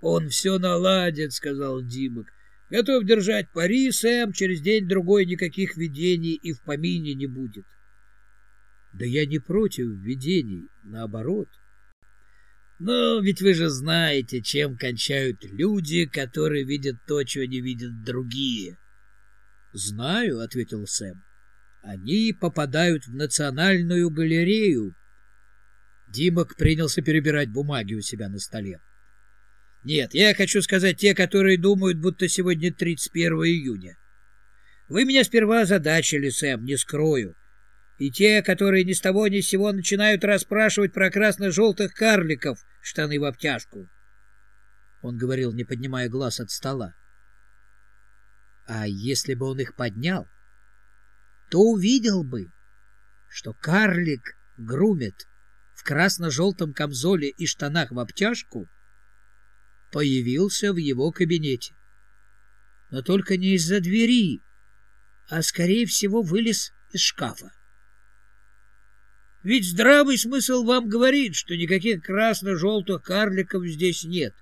Он все наладит, сказал Димок. Готов держать пари, Сэм, через день-другой никаких видений и в помине не будет. Да я не против видений, наоборот. Но ведь вы же знаете, чем кончают люди, которые видят то, чего не видят другие. Знаю, ответил Сэм. Они попадают в национальную галерею. Димок принялся перебирать бумаги у себя на столе. Нет, я хочу сказать те, которые думают, будто сегодня 31 июня. Вы меня сперва озадачили, Сэм, не скрою. И те, которые ни с того ни с сего начинают расспрашивать про красно-желтых карликов, штаны в обтяжку. Он говорил, не поднимая глаз от стола. А если бы он их поднял, то увидел бы, что карлик грумит в красно-желтом камзоле и штанах в обтяжку появился в его кабинете. Но только не из-за двери, а, скорее всего, вылез из шкафа. Ведь здравый смысл вам говорит, что никаких красно-желтых карликов здесь нет.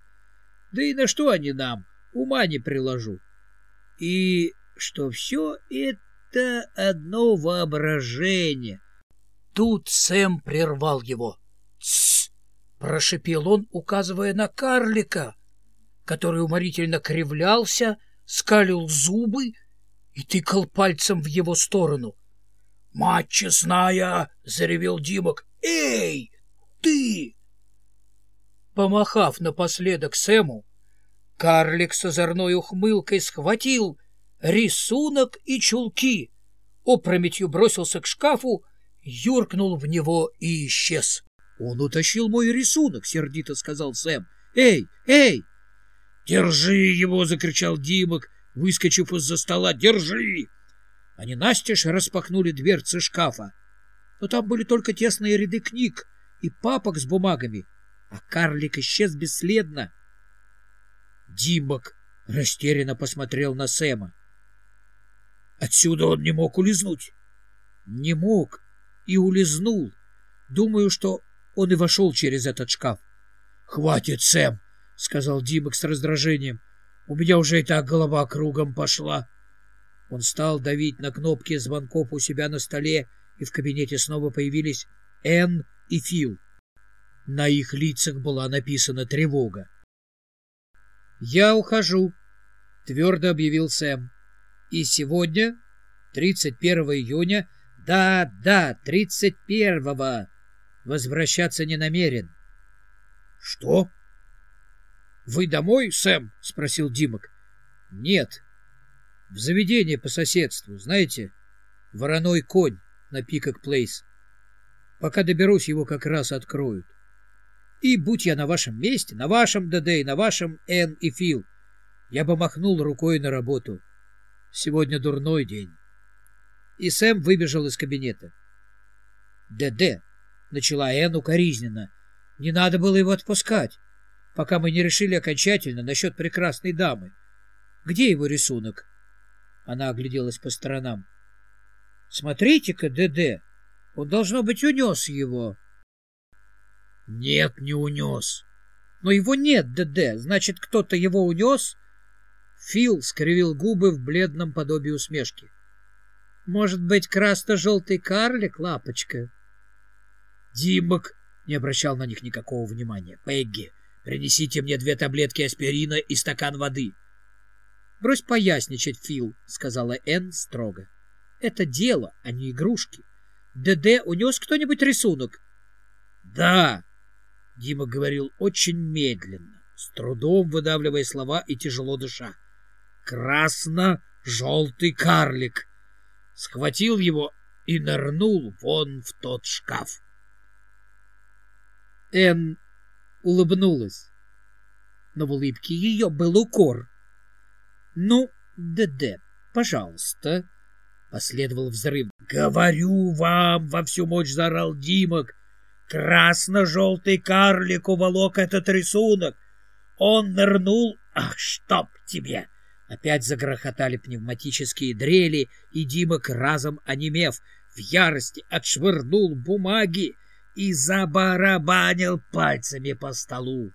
Да и на что они нам, ума не приложу. И что все это одно воображение. Тут Сэм прервал его. «Тссс!» — прошипел он, указывая на карлика, который уморительно кривлялся, скалил зубы и тыкал пальцем в его сторону. «Мать честная!» — заревел Димок. «Эй, ты!» Помахав напоследок Сэму, карлик с озорной ухмылкой схватил рисунок и чулки, опрометью бросился к шкафу, юркнул в него и исчез. «Он утащил мой рисунок!» — сердито сказал Сэм. «Эй, эй!» «Держи его!» — закричал Димок, выскочив из-за стола. «Держи!» Они настежь распахнули дверцы шкафа. Но там были только тесные ряды книг и папок с бумагами, а карлик исчез бесследно. Димок растерянно посмотрел на Сэма. Отсюда он не мог улизнуть. Не мог и улизнул. Думаю, что он и вошел через этот шкаф. — Хватит, Сэм, — сказал Димок с раздражением. — У меня уже и так голова кругом пошла. Он стал давить на кнопки звонков у себя на столе, и в кабинете снова появились Энн и Фил. На их лицах была написана тревога. «Я ухожу», — твердо объявил Сэм. «И сегодня, 31 июня, да, да, 31-го, возвращаться не намерен». «Что?» «Вы домой, Сэм?» — спросил Димок. «Нет, в заведение по соседству, знаете, вороной конь на Пикок Плейс. Пока доберусь, его как раз откроют. И будь я на вашем месте, на вашем ДД на вашем Н и Фил, я бы махнул рукой на работу. Сегодня дурной день. И Сэм выбежал из кабинета. ДД, начала Н укоризненно. Не надо было его отпускать, пока мы не решили окончательно насчет прекрасной дамы. Где его рисунок? Она огляделась по сторонам. «Смотрите-ка, ДД, он, должно быть, унес его». «Нет, не унес». «Но его нет, ДД, значит, кто-то его унес?» Фил скривил губы в бледном подобии усмешки. «Может быть, красно-желтый карлик, лапочка?» Димок не обращал на них никакого внимания. «Пегги, принесите мне две таблетки аспирина и стакан воды». Брось поясничать, Фил, — сказала Энн строго. Это дело, а не игрушки. ДД унес кто-нибудь рисунок? Да, — Дима говорил очень медленно, с трудом выдавливая слова и тяжело дыша. Красно-желтый карлик. Схватил его и нырнул вон в тот шкаф. Энн улыбнулась, но в улыбке ее был укор. «Ну, ДД, пожалуйста!» Последовал взрыв. «Говорю вам!» — во всю мощь заорал Димок. «Красно-желтый карлик уволок этот рисунок! Он нырнул... Ах, чтоб тебе!» Опять загрохотали пневматические дрели, и Димок, разом онемев, в ярости отшвырнул бумаги и забарабанил пальцами по столу.